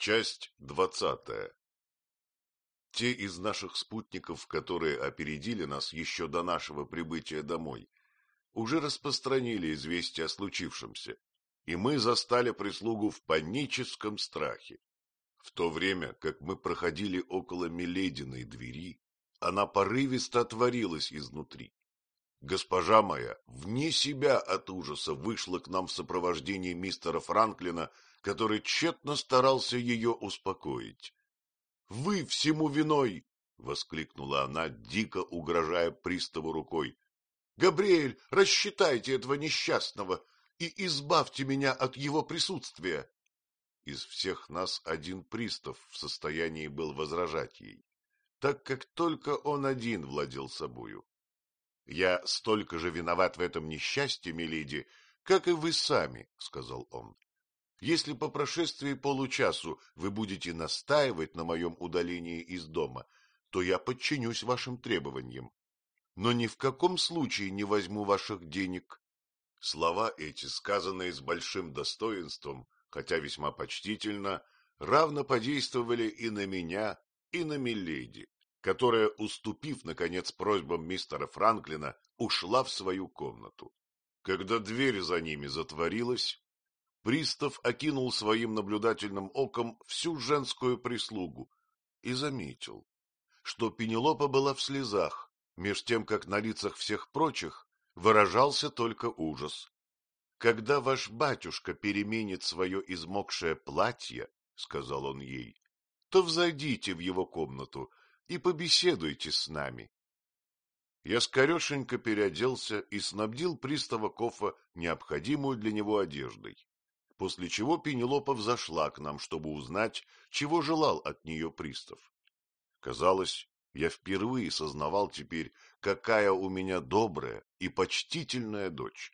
Часть двадцатая Те из наших спутников, которые опередили нас еще до нашего прибытия домой, уже распространили известие о случившемся, и мы застали прислугу в паническом страхе. В то время, как мы проходили около Милединой двери, она порывисто отворилась изнутри. Госпожа моя, вне себя от ужаса, вышла к нам в сопровождении мистера Франклина, который тщетно старался ее успокоить. — Вы всему виной! — воскликнула она, дико угрожая приставу рукой. — Габриэль, рассчитайте этого несчастного и избавьте меня от его присутствия. Из всех нас один пристав в состоянии был возражать ей, так как только он один владел собою. Я столько же виноват в этом несчастье, миледи, как и вы сами, — сказал он. Если по прошествии получасу вы будете настаивать на моем удалении из дома, то я подчинюсь вашим требованиям. Но ни в каком случае не возьму ваших денег. Слова эти, сказанные с большим достоинством, хотя весьма почтительно, равно подействовали и на меня, и на Миледи которая, уступив, наконец, просьбам мистера Франклина, ушла в свою комнату. Когда дверь за ними затворилась, пристав окинул своим наблюдательным оком всю женскую прислугу и заметил, что Пенелопа была в слезах, меж тем, как на лицах всех прочих выражался только ужас. — Когда ваш батюшка переменит свое измокшее платье, — сказал он ей, — то взойдите в его комнату и побеседуйте с нами. Я скорешенько переоделся и снабдил пристава Кофа необходимую для него одеждой, после чего Пенелопа взошла к нам, чтобы узнать, чего желал от нее пристав. Казалось, я впервые сознавал теперь, какая у меня добрая и почтительная дочь.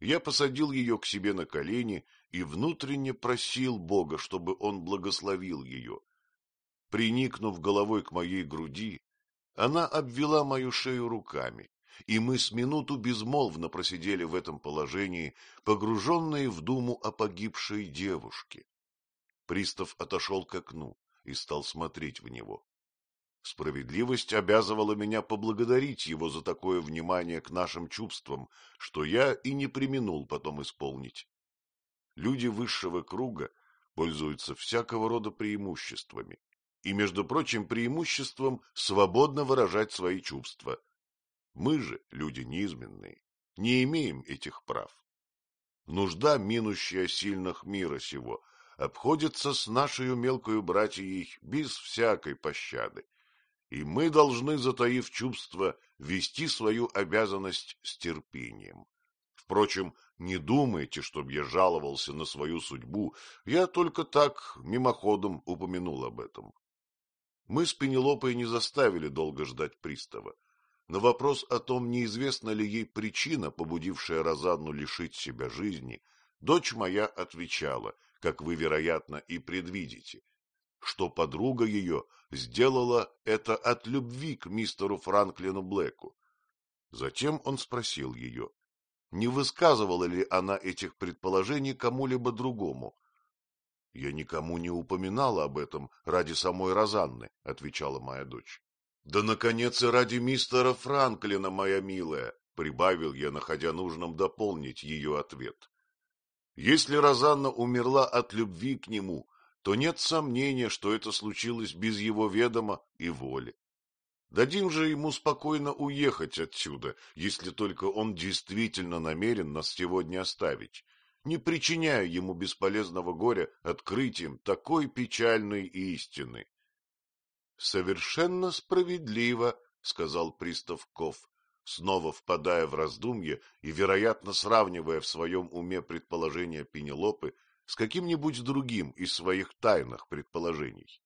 Я посадил ее к себе на колени и внутренне просил Бога, чтобы он благословил ее, Приникнув головой к моей груди, она обвела мою шею руками, и мы с минуту безмолвно просидели в этом положении, погруженные в думу о погибшей девушке. Пристав отошел к окну и стал смотреть в него. Справедливость обязывала меня поблагодарить его за такое внимание к нашим чувствам, что я и не применул потом исполнить. Люди высшего круга пользуются всякого рода преимуществами, и, между прочим, преимуществом свободно выражать свои чувства. Мы же, люди неизменные, не имеем этих прав. Нужда, минущая сильных мира сего, обходится с нашей мелкою братьей без всякой пощады, и мы должны, затаив чувства, вести свою обязанность с терпением. Впрочем, не думайте, чтоб я жаловался на свою судьбу, я только так мимоходом упомянул об этом. Мы с Пенелопой не заставили долго ждать пристава. На вопрос о том, неизвестна ли ей причина, побудившая Розанну лишить себя жизни, дочь моя отвечала, как вы, вероятно, и предвидите, что подруга ее сделала это от любви к мистеру Франклину Блэку. Затем он спросил ее, не высказывала ли она этих предположений кому-либо другому, — Я никому не упоминала об этом ради самой Розанны, — отвечала моя дочь. — Да, наконец, и ради мистера Франклина, моя милая, — прибавил я, находя нужным дополнить ее ответ. Если Розанна умерла от любви к нему, то нет сомнения, что это случилось без его ведома и воли. Дадим же ему спокойно уехать отсюда, если только он действительно намерен нас сегодня оставить, не причиняя ему бесполезного горя открытием такой печальной истины. — Совершенно справедливо, — сказал пристав Ков, снова впадая в раздумье и, вероятно, сравнивая в своем уме предположения Пенелопы с каким-нибудь другим из своих тайных предположений.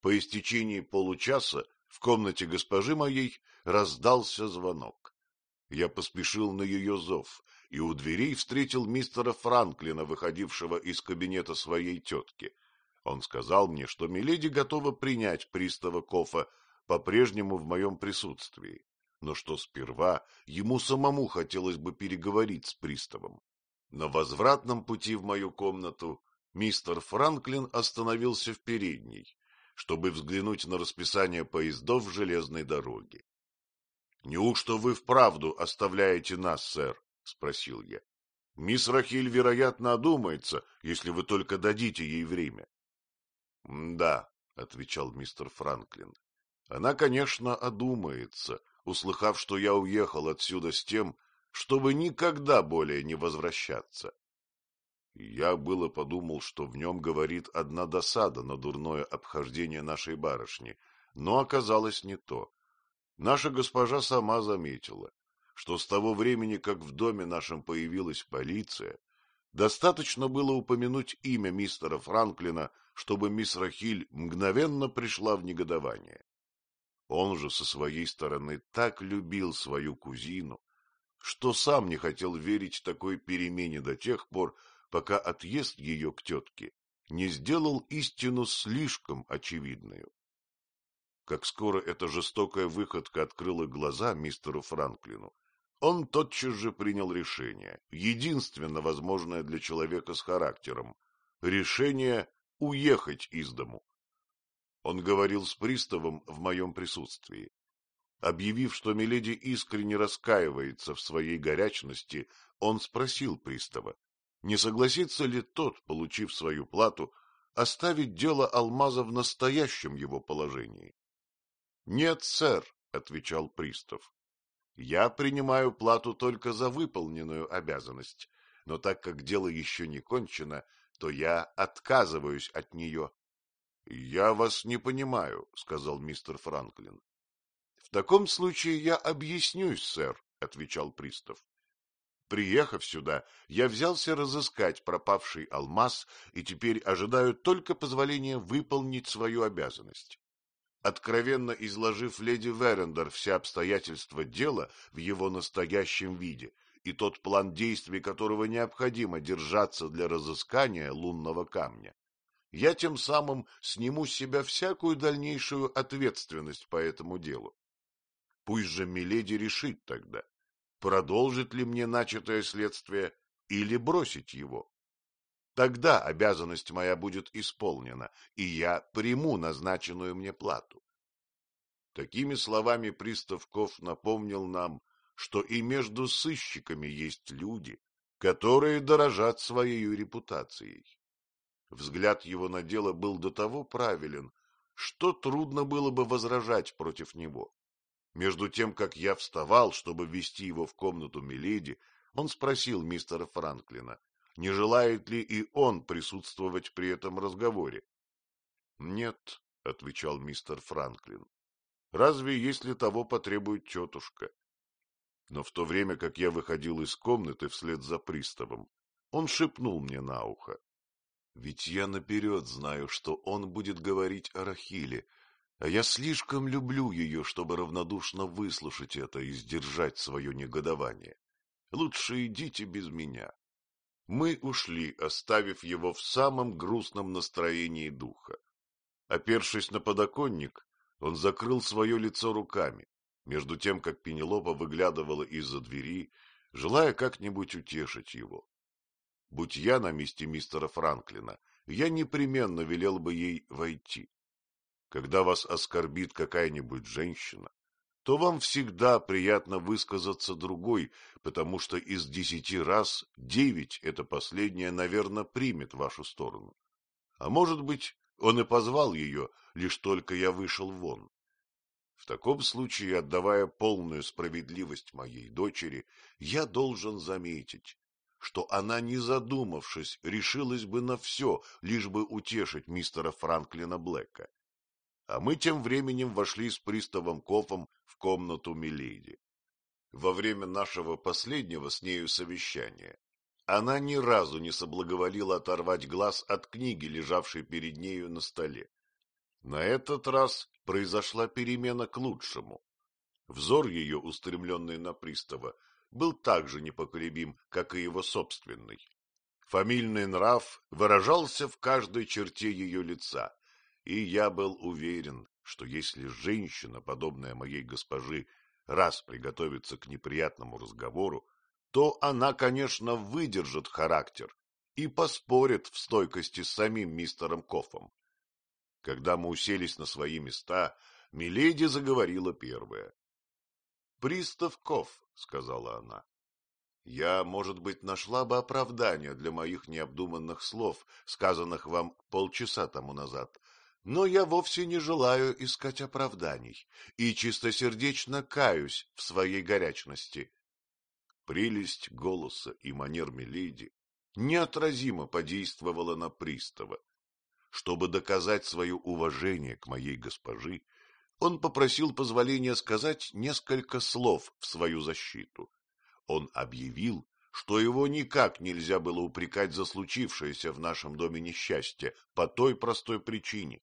По истечении получаса в комнате госпожи моей раздался звонок. Я поспешил на ее зов и у дверей встретил мистера Франклина, выходившего из кабинета своей тетки. Он сказал мне, что Миледи готова принять пристава Кофа по-прежнему в моем присутствии, но что сперва ему самому хотелось бы переговорить с приставом. На возвратном пути в мою комнату Мистер Франклин остановился в передней, чтобы взглянуть на расписание поездов железной дороги. — Неужто вы вправду оставляете нас, сэр? — спросил я. — Мисс Рахиль, вероятно, одумается, если вы только дадите ей время. — Да, — отвечал мистер Франклин. — Она, конечно, одумается, услыхав, что я уехал отсюда с тем, чтобы никогда более не возвращаться. Я было подумал, что в нем говорит одна досада на дурное обхождение нашей барышни, но оказалось не то. Наша госпожа сама заметила, что с того времени, как в доме нашем появилась полиция, достаточно было упомянуть имя мистера Франклина, чтобы мисс Рахиль мгновенно пришла в негодование. Он же со своей стороны так любил свою кузину, что сам не хотел верить такой перемене до тех пор, пока отъезд ее к тетке не сделал истину слишком очевидную. Как скоро эта жестокая выходка открыла глаза мистеру Франклину, он тотчас же принял решение, единственно возможное для человека с характером, решение уехать из дому. Он говорил с приставом в моем присутствии. Объявив, что Миледи искренне раскаивается в своей горячности, он спросил пристава, не согласится ли тот, получив свою плату, оставить дело алмаза в настоящем его положении. — Нет, сэр, — отвечал пристав. — Я принимаю плату только за выполненную обязанность, но так как дело еще не кончено, то я отказываюсь от нее. — Я вас не понимаю, — сказал мистер Франклин. — В таком случае я объяснюсь, сэр, — отвечал пристав. Приехав сюда, я взялся разыскать пропавший алмаз и теперь ожидаю только позволения выполнить свою обязанность. Откровенно изложив леди Верендер все обстоятельства дела в его настоящем виде и тот план действий, которого необходимо держаться для разыскания лунного камня, я тем самым сниму с себя всякую дальнейшую ответственность по этому делу. Пусть же Миледи решит тогда, продолжить ли мне начатое следствие или бросить его. Тогда обязанность моя будет исполнена, и я приму назначенную мне плату. Такими словами Приставков напомнил нам, что и между сыщиками есть люди, которые дорожат своей репутацией. Взгляд его на дело был до того правилен, что трудно было бы возражать против него. Между тем, как я вставал, чтобы ввести его в комнату Миледи, он спросил мистера Франклина, не желает ли и он присутствовать при этом разговоре. — Нет, — отвечал мистер Франклин, — разве если того потребует тетушка? Но в то время, как я выходил из комнаты вслед за приставом, он шепнул мне на ухо. Ведь я наперед знаю, что он будет говорить о Рахиле, а я слишком люблю ее, чтобы равнодушно выслушать это и сдержать свое негодование. Лучше идите без меня. Мы ушли, оставив его в самом грустном настроении духа. Опершись на подоконник, он закрыл свое лицо руками, между тем, как Пенелопа выглядывала из-за двери, желая как-нибудь утешить его. Будь я на месте мистера Франклина, я непременно велел бы ей войти. Когда вас оскорбит какая-нибудь женщина, то вам всегда приятно высказаться другой, потому что из десяти раз девять это последнее, наверное, примет вашу сторону. А может быть, он и позвал ее, лишь только я вышел вон. В таком случае, отдавая полную справедливость моей дочери, я должен заметить, что она, не задумавшись, решилась бы на все, лишь бы утешить мистера Франклина Блэка а мы тем временем вошли с приставом Кофом в комнату Миледи. Во время нашего последнего с нею совещания она ни разу не соблаговолила оторвать глаз от книги, лежавшей перед нею на столе. На этот раз произошла перемена к лучшему. Взор ее, устремленный на пристава, был так же непоколебим, как и его собственный. Фамильный нрав выражался в каждой черте ее лица, и я был уверен, что если женщина, подобная моей госпожи, раз приготовится к неприятному разговору, то она, конечно, выдержит характер и поспорят в стойкости с самим мистером Кофом. Когда мы уселись на свои места, Миледи заговорила первая. — Пристав Коф, — сказала она, — я, может быть, нашла бы оправдание для моих необдуманных слов, сказанных вам полчаса тому назад, но я вовсе не желаю искать оправданий и чистосердечно каюсь в своей горячности. Прелесть голоса и манер Миледи неотразимо подействовала на пристава. Чтобы доказать свое уважение к моей госпожи, он попросил позволения сказать несколько слов в свою защиту. Он объявил, что его никак нельзя было упрекать за случившееся в нашем доме несчастье по той простой причине,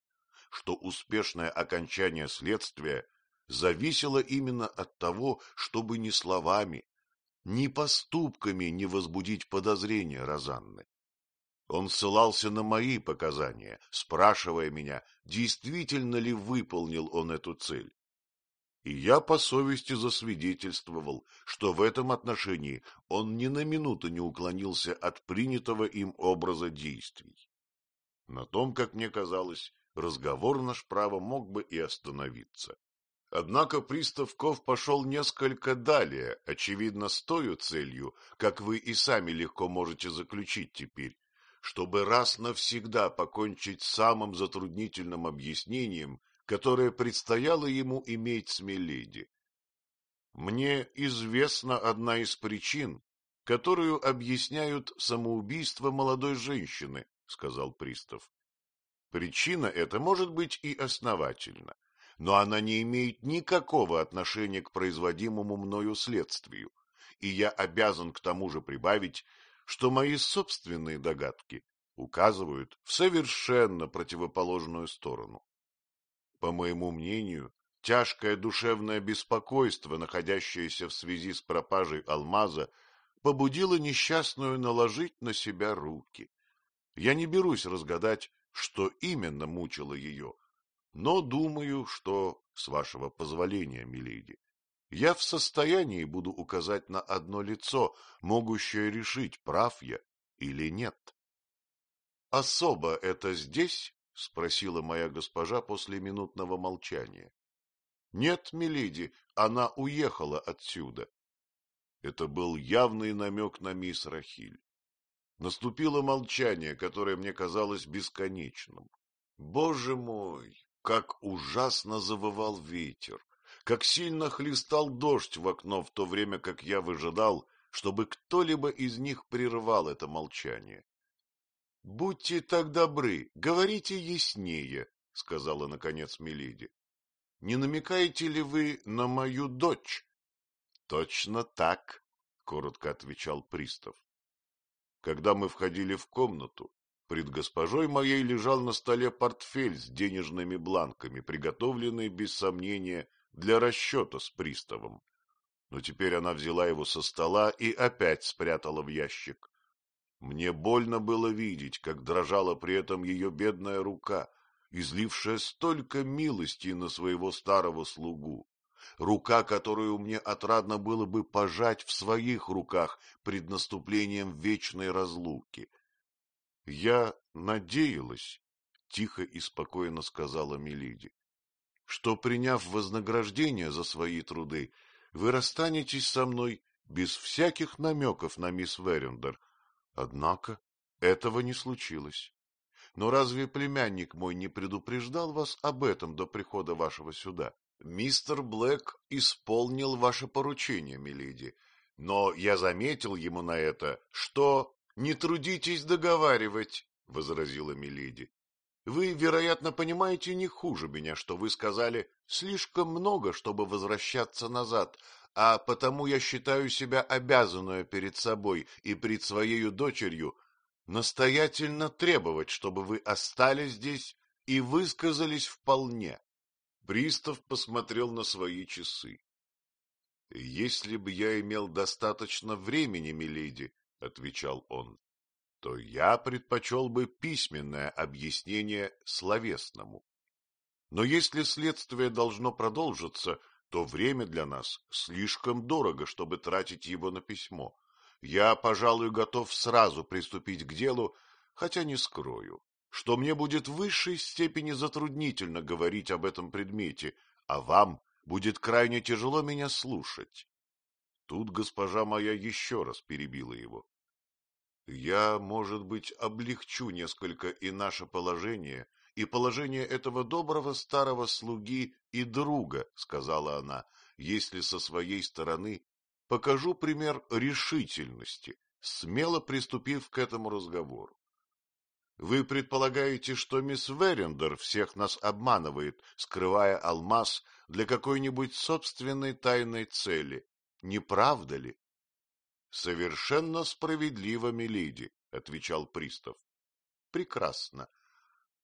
что успешное окончание следствия зависело именно от того, чтобы не словами, ни поступками не возбудить подозрения Розанны. Он ссылался на мои показания, спрашивая меня, действительно ли выполнил он эту цель. И я по совести засвидетельствовал, что в этом отношении он ни на минуту не уклонился от принятого им образа действий. На том, как мне казалось, разговор наш право мог бы и остановиться. Однако Приставков пошел несколько далее, очевидно, с той целью, как вы и сами легко можете заключить теперь, чтобы раз навсегда покончить с самым затруднительным объяснением, которое предстояло ему иметь с Меледи. Мне известна одна из причин, которую объясняют самоубийство молодой женщины, — сказал пристав. Причина эта может быть и основательна но она не имеет никакого отношения к производимому мною следствию, и я обязан к тому же прибавить, что мои собственные догадки указывают в совершенно противоположную сторону. По моему мнению, тяжкое душевное беспокойство, находящееся в связи с пропажей алмаза, побудило несчастную наложить на себя руки. Я не берусь разгадать, что именно мучило ее, но думаю, что, с вашего позволения, миледи, я в состоянии буду указать на одно лицо, могущее решить, прав я или нет. — Особо это здесь? — спросила моя госпожа после минутного молчания. — Нет, миледи, она уехала отсюда. Это был явный намек на мисс Рахиль. Наступило молчание, которое мне казалось бесконечным. Боже мой, как ужасно завывал ветер, как сильно хлестал дождь в окно в то время, как я выжидал, чтобы кто-либо из них прервал это молчание. — Будьте так добры, говорите яснее, — сказала, наконец, Мелиди. — Не намекаете ли вы на мою дочь? — Точно так, — коротко отвечал пристав. Когда мы входили в комнату, Пред госпожой моей лежал на столе портфель с денежными бланками, приготовленный, без сомнения, для расчета с приставом. Но теперь она взяла его со стола и опять спрятала в ящик. Мне больно было видеть, как дрожала при этом ее бедная рука, излившая столько милости на своего старого слугу. Рука, которую мне отрадно было бы пожать в своих руках пред наступлением вечной разлуки. — Я надеялась, — тихо и спокойно сказала Мелиди, — что, приняв вознаграждение за свои труды, вы расстанетесь со мной без всяких намеков на мисс Верендер. Однако этого не случилось. Но разве племянник мой не предупреждал вас об этом до прихода вашего сюда? Мистер Блэк исполнил ваше поручение, миледи, но я заметил ему на это, что — Не трудитесь договаривать, — возразила Миледи. — Вы, вероятно, понимаете не хуже меня, что вы сказали слишком много, чтобы возвращаться назад, а потому я считаю себя обязанную перед собой и перед своей дочерью настоятельно требовать, чтобы вы остались здесь и высказались вполне. Пристав посмотрел на свои часы. — Если бы я имел достаточно времени, миледи, — отвечал он, — то я предпочел бы письменное объяснение словесному. Но если следствие должно продолжиться, то время для нас слишком дорого, чтобы тратить его на письмо. Я, пожалуй, готов сразу приступить к делу, хотя не скрою, что мне будет в высшей степени затруднительно говорить об этом предмете, а вам будет крайне тяжело меня слушать. Тут госпожа моя еще раз перебила его. Я, может быть, облегчу несколько и наше положение, и положение этого доброго старого слуги и друга, — сказала она, — если со своей стороны покажу пример решительности, смело приступив к этому разговору. Вы предполагаете, что мисс Верендер всех нас обманывает, скрывая алмаз для какой-нибудь собственной тайной цели, не правда ли? — Совершенно справедливо, миледи, — отвечал пристав. — Прекрасно.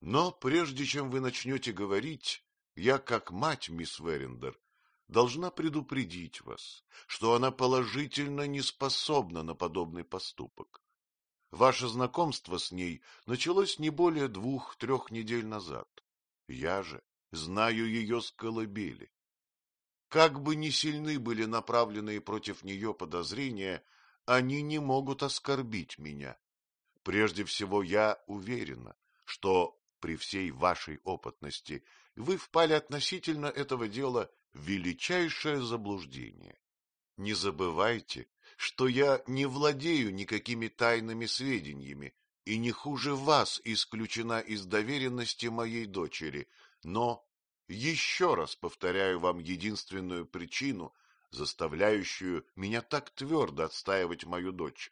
Но прежде чем вы начнете говорить, я, как мать, мисс Верендер, должна предупредить вас, что она положительно не способна на подобный поступок. Ваше знакомство с ней началось не более двух-трех недель назад. Я же знаю ее с колыбели. Как бы ни сильны были направленные против нее подозрения, они не могут оскорбить меня. Прежде всего, я уверена, что при всей вашей опытности вы впали относительно этого дела в величайшее заблуждение. Не забывайте, что я не владею никакими тайными сведениями и не хуже вас исключена из доверенности моей дочери, но еще раз повторяю вам единственную причину, заставляющую меня так твердо отстаивать мою дочь.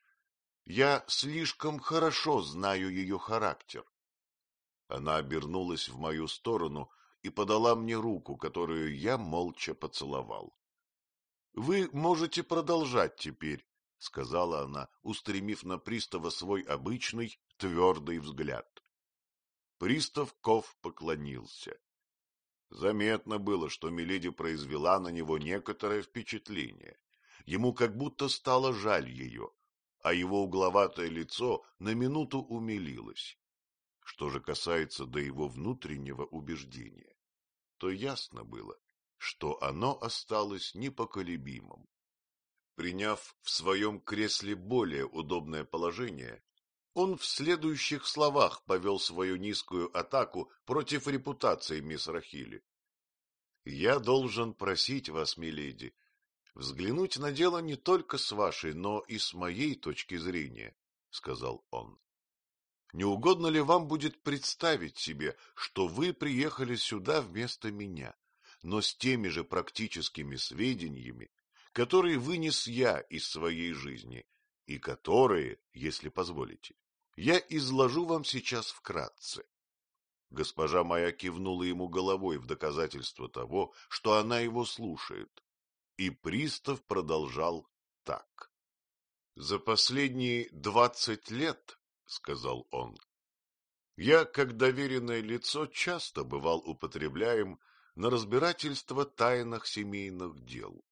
Я слишком хорошо знаю ее характер. Она обернулась в мою сторону и подала мне руку, которую я молча поцеловал. — Вы можете продолжать теперь, — сказала она, устремив на пристава свой обычный твердый взгляд. Пристав Ков поклонился. Заметно было, что Миледи произвела на него некоторое впечатление. Ему как будто стало жаль ее, а его угловатое лицо на минуту умилилось. Что же касается до его внутреннего убеждения, то ясно было, что оно осталось непоколебимым. Приняв в своем кресле более удобное положение, он в следующих словах повел свою низкую атаку против репутации мисс Рахили. «Я должен просить вас, миледи, взглянуть на дело не только с вашей, но и с моей точки зрения», — сказал он. «Не угодно ли вам будет представить себе, что вы приехали сюда вместо меня, но с теми же практическими сведениями, которые вынес я из своей жизни и которые, если позволите, я изложу вам сейчас вкратце. Госпожа моя кивнула ему головой в доказательство того, что она его слушает. И пристав продолжал так. — За последние двадцать лет, — сказал он, — я, как доверенное лицо, часто бывал употребляем на разбирательство тайных семейных дел.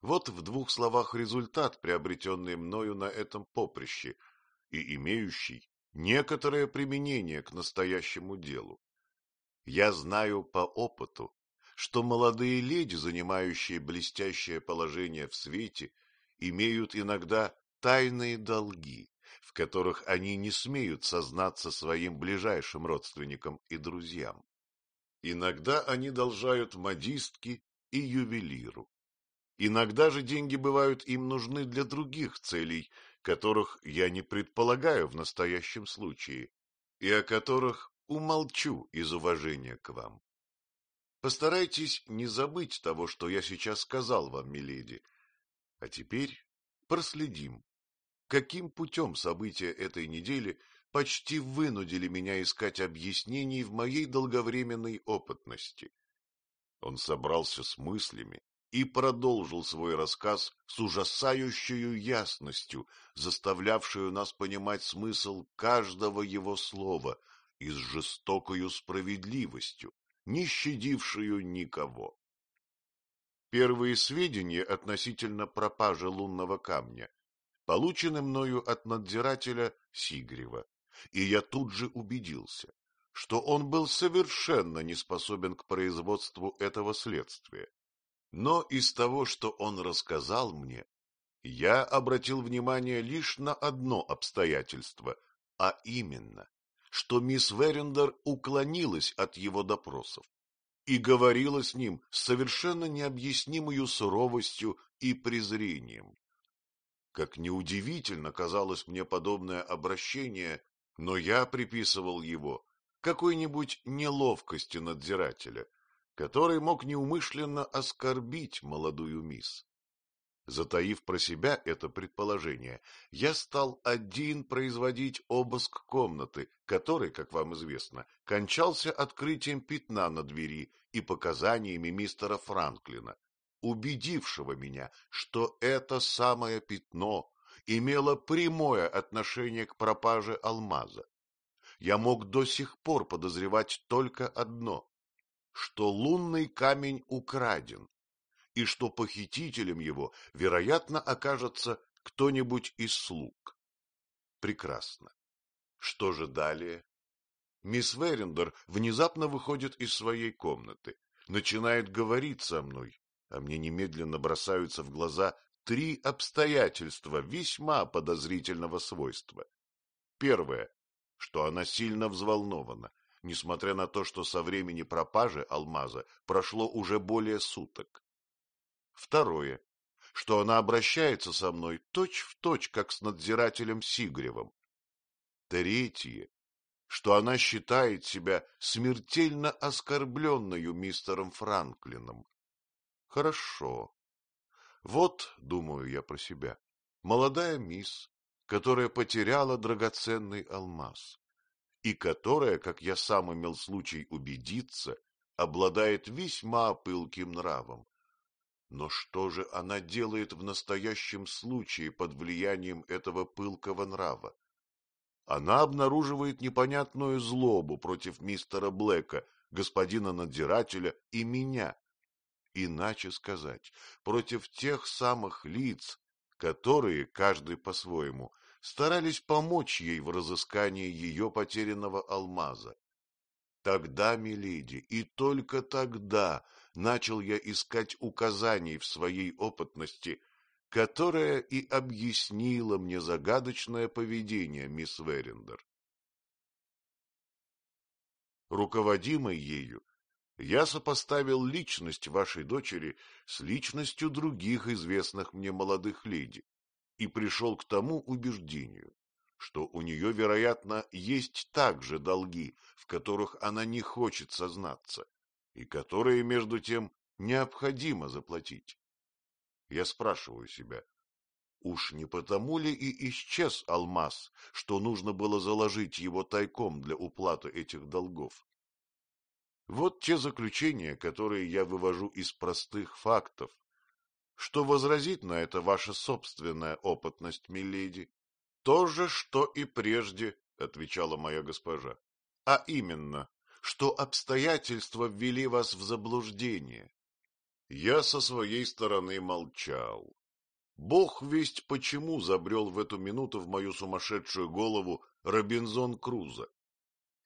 Вот в двух словах результат, приобретенный мною на этом поприще и имеющий некоторое применение к настоящему делу. Я знаю по опыту, что молодые леди, занимающие блестящее положение в свете, имеют иногда тайные долги, в которых они не смеют сознаться своим ближайшим родственникам и друзьям. Иногда они должают модистке и ювелиру. Иногда же деньги бывают им нужны для других целей, которых я не предполагаю в настоящем случае, и о которых умолчу из уважения к вам. Постарайтесь не забыть того, что я сейчас сказал вам, миледи. А теперь проследим, каким путем события этой недели почти вынудили меня искать объяснений в моей долговременной опытности. Он собрался с мыслями и продолжил свой рассказ с ужасающей ясностью, заставлявшую нас понимать смысл каждого его слова и с жестокою справедливостью, не щадившую никого. Первые сведения относительно пропажи лунного камня получены мною от надзирателя Сигрева, и я тут же убедился, что он был совершенно не способен к производству этого следствия. Но из того, что он рассказал мне, Я обратил внимание лишь на одно обстоятельство, а именно, что мисс Верендер уклонилась от его допросов и говорила с ним с совершенно необъяснимою суровостью и презрением. Как неудивительно казалось мне подобное обращение, но я приписывал его какой-нибудь неловкости надзирателя, который мог неумышленно оскорбить молодую мисс. Затаив про себя это предположение, я стал один производить обыск комнаты, который, как вам известно, кончался открытием пятна на двери и показаниями мистера Франклина, убедившего меня, что это самое пятно имело прямое отношение к пропаже алмаза. Я мог до сих пор подозревать только одно, что лунный камень украден, и что похитителем его, вероятно, окажется кто-нибудь из слуг. Прекрасно. Что же далее? Мисс Верендер внезапно выходит из своей комнаты, начинает говорить со мной, а мне немедленно бросаются в глаза три обстоятельства весьма подозрительного свойства. Первое, что она сильно взволнована, несмотря на то, что со времени пропажи алмаза прошло уже более суток. Второе, что она обращается со мной точь-в-точь, точь, как с надзирателем Сигревым. Третье, что она считает себя смертельно оскорбленную мистером Франклином. Хорошо. Вот, думаю я про себя, молодая мисс, которая потеряла драгоценный алмаз, и которая, как я сам имел случай убедиться, обладает весьма пылким нравом. Но что же она делает в настоящем случае под влиянием этого пылкого нрава? Она обнаруживает непонятную злобу против мистера Блэка, господина надзирателя и меня. Иначе сказать, против тех самых лиц, которые, каждый по-своему, старались помочь ей в разыскании ее потерянного алмаза. Тогда, миледи, и только тогда начал я искать указаний в своей опытности, которая и объяснила мне загадочное поведение мисс Верендер. Руководимый ею, я сопоставил личность вашей дочери с личностью других известных мне молодых леди и пришел к тому убеждению, что у нее, вероятно, есть также долги, в которых она не хочет сознаться, и которые, между тем, необходимо заплатить. Я спрашиваю себя, уж не потому ли и исчез алмаз, что нужно было заложить его тайком для уплаты этих долгов? Вот те заключения, которые я вывожу из простых фактов. Что возразит на это ваша собственная опытность, миледи? — То же, что и прежде, — отвечала моя госпожа. — А именно, что обстоятельства ввели вас в заблуждение. Я со своей стороны молчал. Бог весть почему забрел в эту минуту в мою сумасшедшую голову Робинзон Крузо.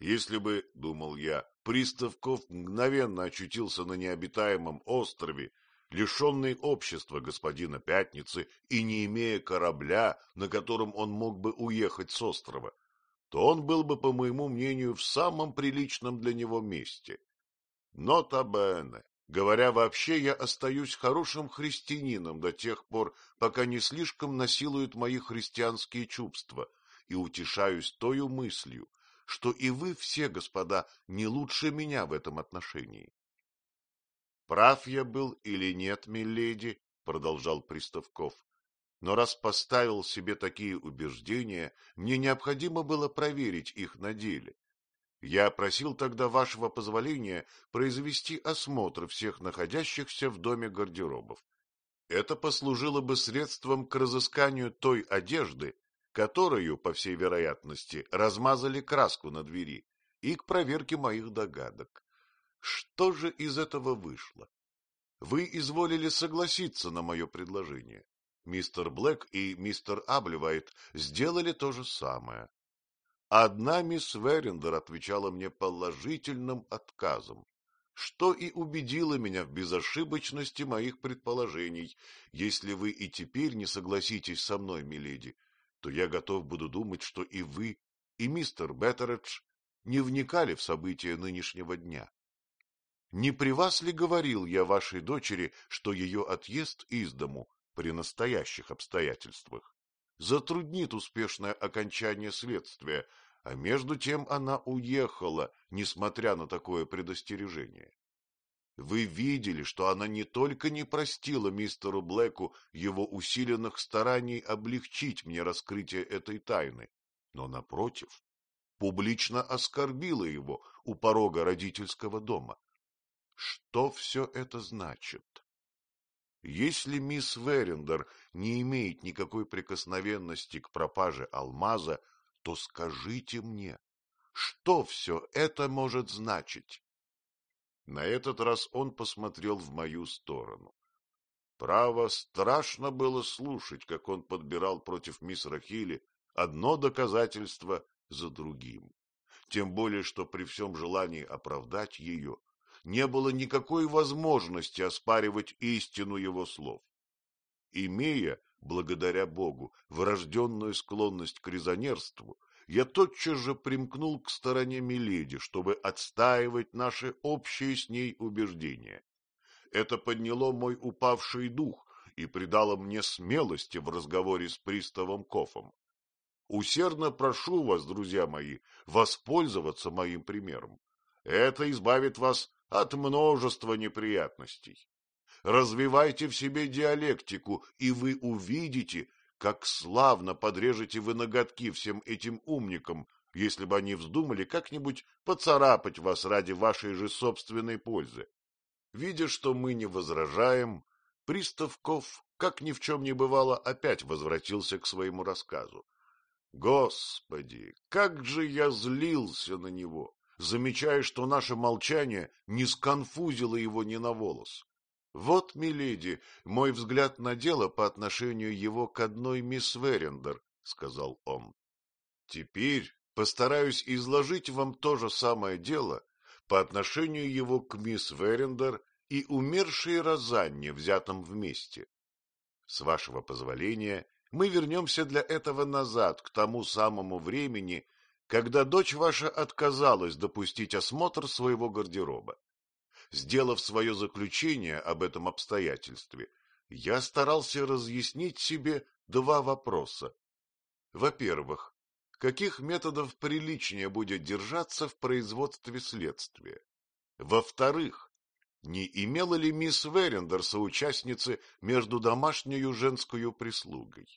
Если бы, — думал я, — Приставков мгновенно очутился на необитаемом острове, лишенный общества господина Пятницы и не имея корабля, на котором он мог бы уехать с острова, то он был бы, по моему мнению, в самом приличном для него месте. Но табене, говоря вообще, я остаюсь хорошим христианином до тех пор, пока не слишком насилуют мои христианские чувства, и утешаюсь тою мыслью, что и вы все, господа, не лучше меня в этом отношении. Прав я был или нет, миледи, продолжал Приставков, но раз поставил себе такие убеждения, мне необходимо было проверить их на деле. Я просил тогда вашего позволения произвести осмотр всех находящихся в доме гардеробов. Это послужило бы средством к разысканию той одежды, которую, по всей вероятности, размазали краску на двери, и к проверке моих догадок. Что же из этого вышло? Вы изволили согласиться на мое предложение. Мистер Блэк и мистер Абливайт сделали то же самое. Одна мисс Верендер отвечала мне положительным отказом. что и убедило меня в безошибочности моих предположений. Если вы и теперь не согласитесь со мной, миледи, то я готов буду думать, что и вы, и мистер Беттередж не вникали в события нынешнего дня. Не при вас ли говорил я вашей дочери, что ее отъезд из дому при настоящих обстоятельствах затруднит успешное окончание следствия, а между тем она уехала, несмотря на такое предостережение. Вы видели, что она не только не простила мистеру Блэку его усиленных стараний облегчить мне раскрытие этой тайны, но, напротив, публично оскорбила его у порога родительского дома. Что все это значит? Если мисс Верендер не имеет никакой прикосновенности к пропаже алмаза, то скажите мне, что все это может значить? На этот раз он посмотрел в мою сторону. Право, страшно было слушать, как он подбирал против мисс Рахили одно доказательство за другим. Тем более, что при всем желании оправдать ее, не было никакой возможности оспаривать истину его слов. Имея, благодаря Богу, врожденную склонность к резонерству, я тотчас же примкнул к стороне Миледи, чтобы отстаивать наши общие с ней убеждения. Это подняло мой упавший дух и придало мне смелости в разговоре с приставом Кофом. Усердно прошу вас, друзья мои, воспользоваться моим примером. Это избавит вас от множества неприятностей. Развивайте в себе диалектику, и вы увидите, как славно подрежете вы ноготки всем этим умникам, если бы они вздумали как-нибудь поцарапать вас ради вашей же собственной пользы. Видя, что мы не возражаем, Приставков, как ни в чем не бывало, опять возвратился к своему рассказу. Господи, как же я злился на него! замечая, что наше молчание не сконфузило его ни на волос. Вот, миледи, мой взгляд на дело по отношению его к одной мисс Верендер, — сказал он. Теперь постараюсь изложить вам то же самое дело по отношению его к мисс Верендер и умершей Розанне, взятом вместе. С вашего позволения мы вернемся для этого назад, к тому самому времени, когда дочь ваша отказалась допустить осмотр своего гардероба. Сделав свое заключение об этом обстоятельстве, я старался разъяснить себе два вопроса. Во-первых, каких методов приличнее будет держаться в производстве следствия? Во-вторых, не имела ли мисс Верендер соучастницы между домашнюю женскую прислугой?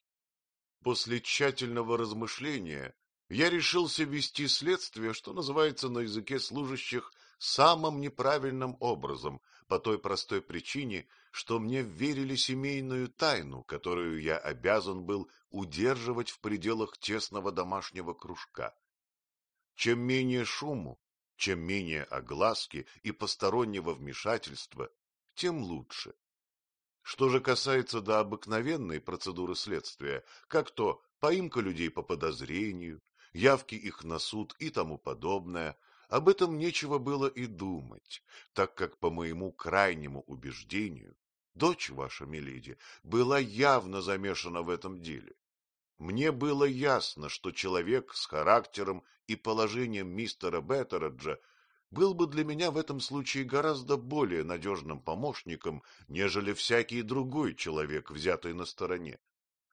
После тщательного размышления я решился вести следствие, что называется на языке служащих, самым неправильным образом, по той простой причине, что мне верили семейную тайну, которую я обязан был удерживать в пределах тесного домашнего кружка. Чем менее шуму, чем менее огласки и постороннего вмешательства, тем лучше. Что же касается до обыкновенной процедуры следствия, как то поимка людей по подозрению, явки их на суд и тому подобное, об этом нечего было и думать, так как, по моему крайнему убеждению, дочь ваша, миледи, была явно замешана в этом деле. Мне было ясно, что человек с характером и положением мистера Беттераджа был бы для меня в этом случае гораздо более надежным помощником, нежели всякий другой человек, взятый на стороне.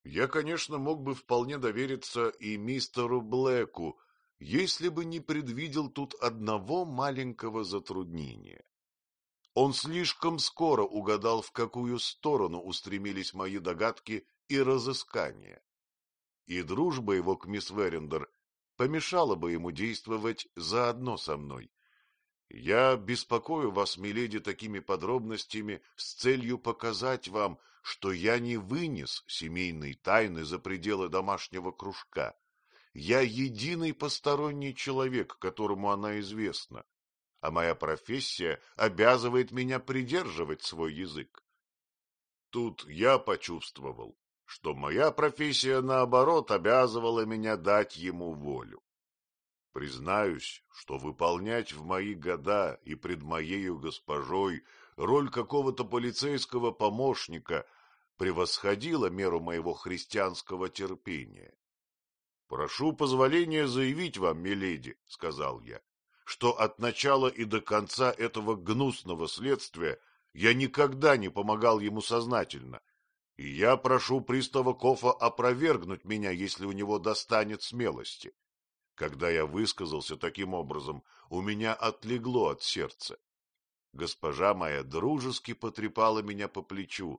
Я, конечно, мог бы вполне довериться и мистеру Блэку, если бы не предвидел тут одного маленького затруднения. Он слишком скоро угадал, в какую сторону устремились мои догадки и разыскания. И дружба его к мисс Верендер помешала бы ему действовать заодно со мной. Я беспокою вас, миледи, такими подробностями с целью показать вам, что я не вынес семейной тайны за пределы домашнего кружка. Я единый посторонний человек, которому она известна, а моя профессия обязывает меня придерживать свой язык. Тут я почувствовал, что моя профессия, наоборот, обязывала меня дать ему волю. Признаюсь, что выполнять в мои года и пред моею госпожой роль какого-то полицейского помощника превосходило меру моего христианского терпения. «Прошу позволения заявить вам, миледи», — сказал я, — «что от начала и до конца этого гнусного следствия я никогда не помогал ему сознательно, и я прошу пристава Кофа опровергнуть меня, если у него достанет смелости. Когда я высказался таким образом, у меня отлегло от сердца. Госпожа моя дружески потрепала меня по плечу,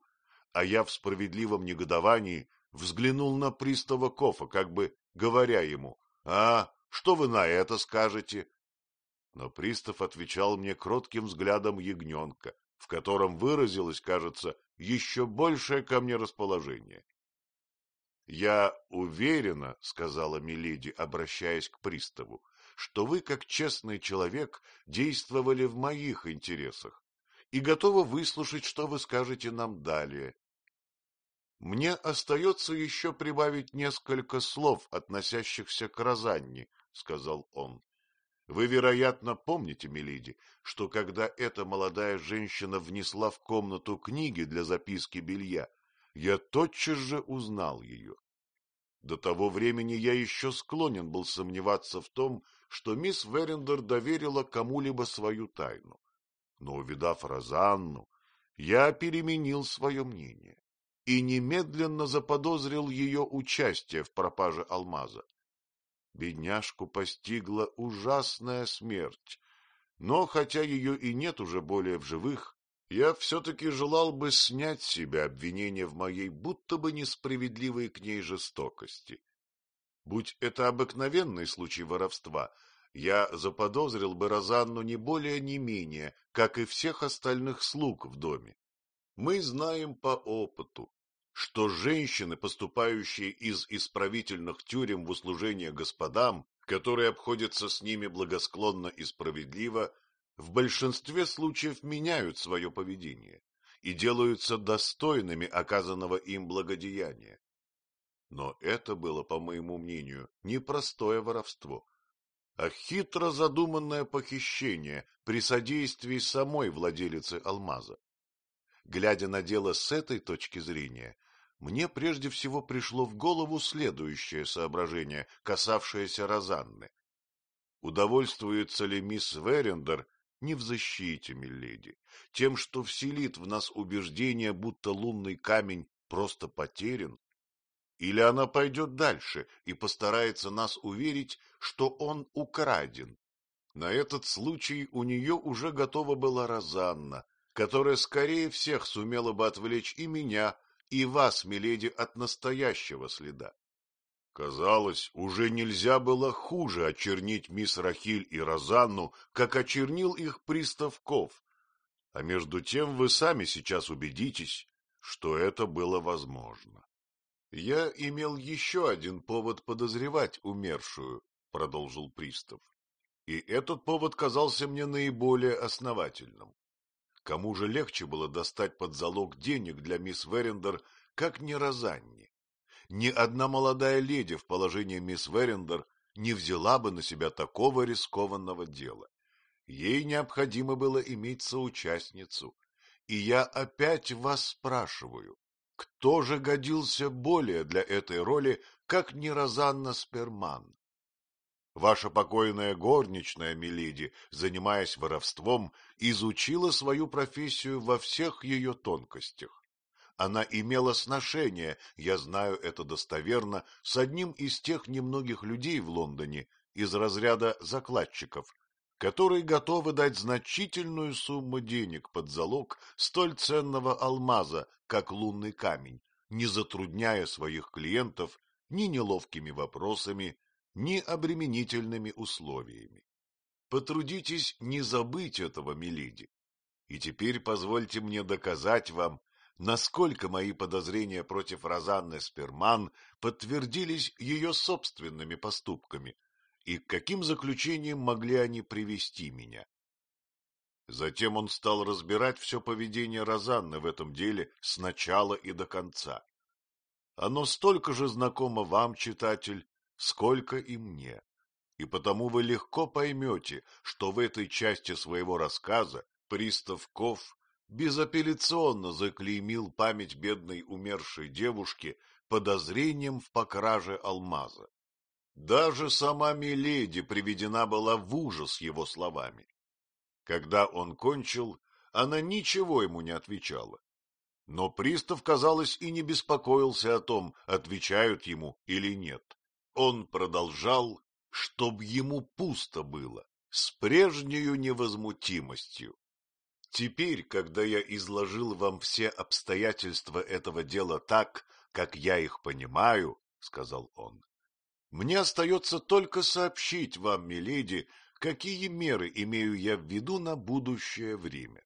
а я в справедливом негодовании взглянул на пристава Кофа, как бы говоря ему, «А, что вы на это скажете?» Но пристав отвечал мне кротким взглядом ягненка, в котором выразилось, кажется, еще большее ко мне расположение. — Я уверена, — сказала Миледи, обращаясь к приставу, — что вы, как честный человек, действовали в моих интересах и готовы выслушать, что вы скажете нам далее. Мне остается еще прибавить несколько слов, относящихся к Розанне, — сказал он. Вы, вероятно, помните, Мелиди, что когда эта молодая женщина внесла в комнату книги для записки белья, я тотчас же узнал ее. До того времени я еще склонен был сомневаться в том, что мисс Верендер доверила кому-либо свою тайну. Но, увидав Розанну, я переменил свое мнение и немедленно заподозрил ее участие в пропаже алмаза. Бедняжку постигла ужасная смерть, но хотя ее и нет уже более в живых, я все-таки желал бы снять с себя обвинение в моей будто бы несправедливой к ней жестокости. Будь это обыкновенный случай воровства, я заподозрил бы Розанну не более не менее, как и всех остальных слуг в доме. Мы знаем по опыту, что женщины, поступающие из исправительных тюрем в услужение господам, которые обходятся с ними благосклонно и справедливо, в большинстве случаев меняют свое поведение и делаются достойными оказанного им благодеяния. Но это было, по моему мнению, не простое воровство, а хитро задуманное похищение при содействии самой владелицы алмаза. Глядя на дело с этой точки зрения, мне прежде всего пришло в голову следующее соображение, касавшееся Розанны. Удовольствуется ли мисс Верендер не в защите, миледи, тем, что вселит в нас убеждение, будто лунный камень просто потерян? Или она пойдет дальше и постарается нас уверить, что он украден? На этот случай у нее уже готова была Розанна, которая скорее всех сумела бы отвлечь и меня, и вас, миледи, от настоящего следа. Казалось, уже нельзя было хуже очернить мисс Рахиль и Розанну, как очернил их пристав Ков. А между тем вы сами сейчас убедитесь, что это было возможно. Я имел еще один повод подозревать умершую, продолжил пристав. И этот повод казался мне наиболее основательным. Кому же легче было достать под залог денег для мисс Верендер, как не Розанни? Ни одна молодая леди в положении мисс Верендер не взяла бы на себя такого рискованного дела. Ей необходимо было иметь соучастницу. И я опять вас спрашиваю, кто же годился более для этой роли, как не Розанна Сперман? Ваша покойная горничная, миледи, занимаясь воровством, изучила свою профессию во всех ее тонкостях. Она имела сношение, я знаю это достоверно, с одним из тех немногих людей в Лондоне из разряда закладчиков, которые готовы дать значительную сумму денег под залог столь ценного алмаза, как лунный камень, не затрудняя своих клиентов ни неловкими вопросами, ни обременительными условиями. Потрудитесь не забыть этого, миледи. И теперь позвольте мне доказать вам, насколько мои подозрения против Розанны Сперман подтвердились ее собственными поступками и к каким заключениям могли они привести меня. Затем он стал разбирать все поведение Розанны в этом деле с начала и до конца. Оно столько же знакомо вам, читатель, сколько и мне. и потому вы легко поймете, что в этой части своего рассказа пристав Ков безапелляционно заклеймил память бедной умершей девушки подозрением в покраже алмаза. Даже сама Миледи приведена была в ужас его словами. Когда он кончил, она ничего ему не отвечала. Но пристав, казалось, и не беспокоился о том, отвечают ему или нет. Он продолжал, чтоб ему пусто было, с прежнею невозмутимостью. Теперь, когда я изложил вам все обстоятельства этого дела так, как я их понимаю, — сказал он, — мне остается только сообщить вам, миледи, какие меры имею я в виду на будущее время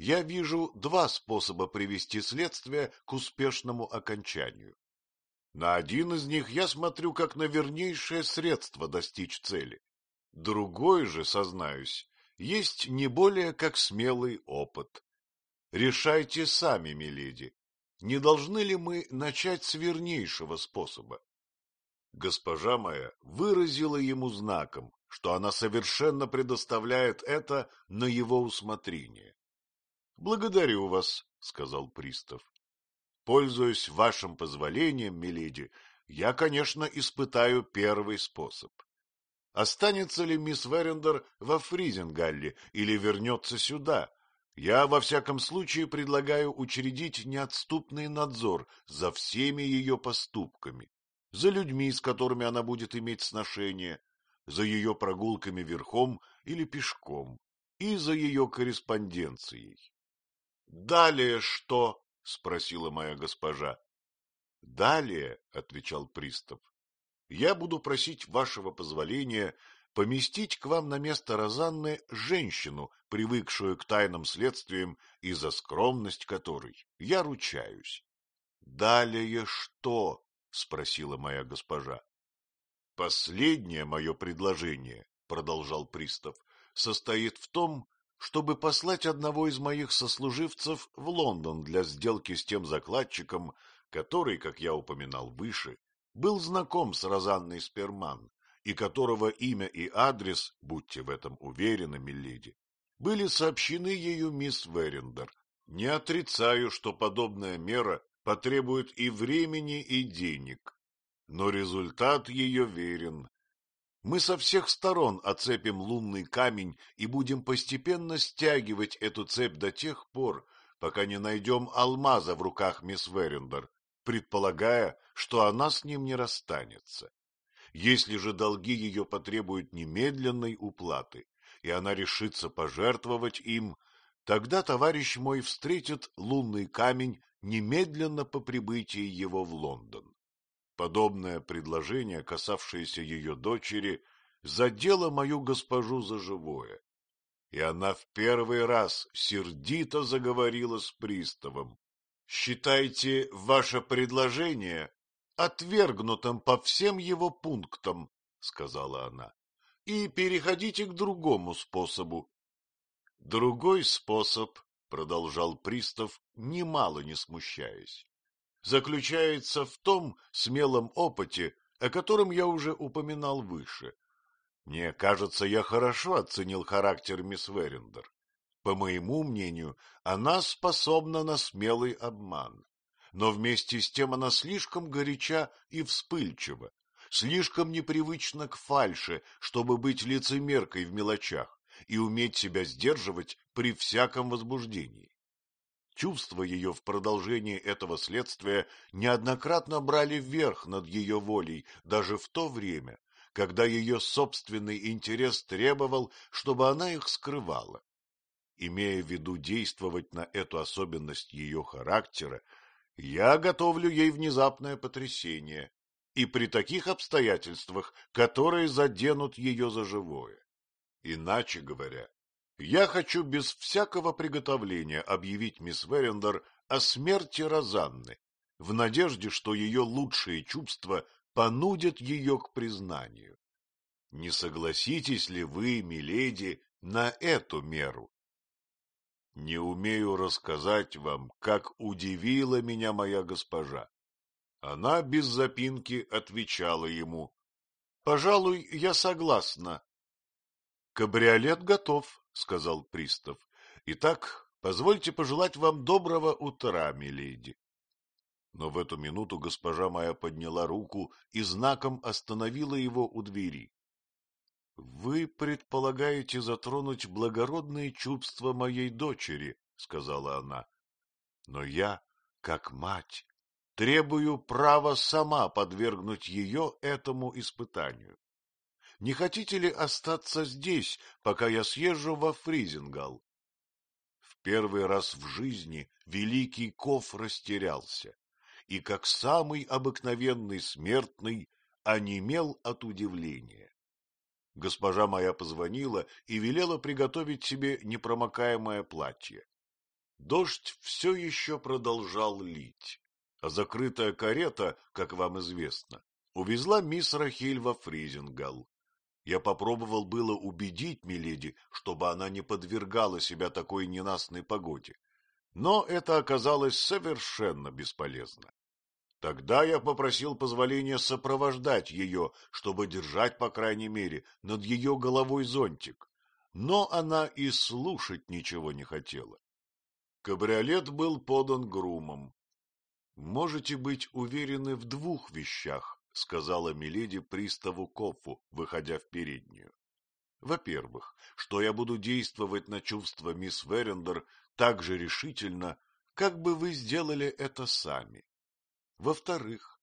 я вижу два способа привести следствие к успешному окончанию. На один из них я смотрю как на вернейшее средство достичь цели. Другой же, сознаюсь, есть не более как смелый опыт. Решайте сами, миледи, не должны ли мы начать с вернейшего способа? Госпожа моя выразила ему знаком, что она совершенно предоставляет это на его усмотрение. — Благодарю вас, — сказал пристав. — Пользуясь вашим позволением, миледи, я, конечно, испытаю первый способ. Останется ли мисс Верендер во Фризенгалле или вернется сюда? Я, во всяком случае, предлагаю учредить неотступный надзор за всеми ее поступками, за людьми, с которыми она будет иметь сношение, за ее прогулками верхом или пешком и за ее корреспонденцией. — Далее что? — спросила моя госпожа. — Далее, — отвечал пристав, — я буду просить вашего позволения поместить к вам на место Розанны женщину, привыкшую к тайным следствиям и за скромность которой я ручаюсь. — Далее что? — спросила моя госпожа. — Последнее мое предложение, — продолжал пристав, — состоит в том, чтобы послать одного из моих сослуживцев в Лондон для сделки с тем закладчиком, который, как я упоминал выше, был знаком с Розанной Сперман, и которого имя и адрес, будьте в этом уверены, миледи, были сообщены ею мисс Верендер. Не отрицаю, что подобная мера потребует и времени, и денег, но результат ее верен, мы со всех сторон оцепим лунный камень и будем постепенно стягивать эту цепь до тех пор, пока не найдем алмаза в руках мисс Верендер, предполагая, что она с ним не расстанется. Если же долги ее потребуют немедленной уплаты, и она решится пожертвовать им, тогда товарищ мой встретит лунный камень немедленно по прибытии его в Лондон. Подобное предложение, касавшееся ее дочери, задело мою госпожу за живое, и она в первый раз сердито заговорила с приставом. — Считайте ваше предложение отвергнутым по всем его пунктам, — сказала она, — и переходите к другому способу. — Другой способ, — продолжал пристав, немало не смущаясь, заключается в том смелом опыте, о котором я уже упоминал выше. Мне кажется, я хорошо оценил характер мисс Верендер. По моему мнению, она способна на смелый обман. Но вместе с тем она слишком горяча и вспыльчива, слишком непривычна к фальше, чтобы быть лицемеркой в мелочах и уметь себя сдерживать при всяком возбуждении. Чувства ее в продолжении этого следствия неоднократно брали верх над ее волей, даже в то время, когда ее собственный интерес требовал, чтобы она их скрывала. Имея в виду действовать на эту особенность ее характера, я готовлю ей внезапное потрясение, и при таких обстоятельствах, которые заденут ее за живое. Иначе говоря, я хочу без всякого приготовления объявить мисс Верендер о смерти Розанны, в надежде, что ее лучшие чувства понудят ее к признанию. Не согласитесь ли вы, миледи, на эту меру? Не умею рассказать вам, как удивила меня моя госпожа. Она без запинки отвечала ему. — Пожалуй, я согласна. — Кабриолет готов, — сказал пристав. — Итак, позвольте пожелать вам доброго утра, миледи. Но в эту минуту госпожа моя подняла руку и знаком остановила его у двери. — Вы предполагаете затронуть благородные чувства моей дочери, — сказала она. — Но я, как мать, требую права сама подвергнуть ее этому испытанию. Не хотите ли остаться здесь, пока я съезжу во Фризингал? В первый раз в жизни великий Ков растерялся и, как самый обыкновенный смертный, онемел от удивления. Госпожа моя позвонила и велела приготовить себе непромокаемое платье. Дождь все еще продолжал лить а закрытая карета, как вам известно, увезла мисс Рахиль во Фризингал. Я попробовал было убедить Миледи, чтобы она не подвергала себя такой ненастной погоде, но это оказалось совершенно бесполезно. Тогда я попросил позволения сопровождать ее, чтобы держать, по крайней мере, над ее головой зонтик, но она и слушать ничего не хотела. Кабриолет был подан грумом, Можете быть уверены в двух вещах, — сказала Миледи приставу Кофу, выходя в переднюю. Во-первых, что я буду действовать на чувства мисс Верендер так же решительно, как бы вы сделали это сами. Во-вторых,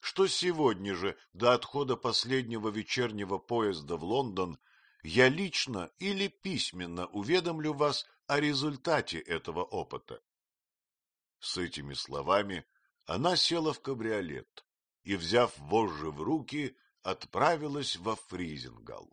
что сегодня же, до отхода последнего вечернего поезда в Лондон, я лично или письменно уведомлю вас о результате этого опыта. С этими словами она села в кабриолет и, взяв вожжи в руки, отправилась во Фризингал.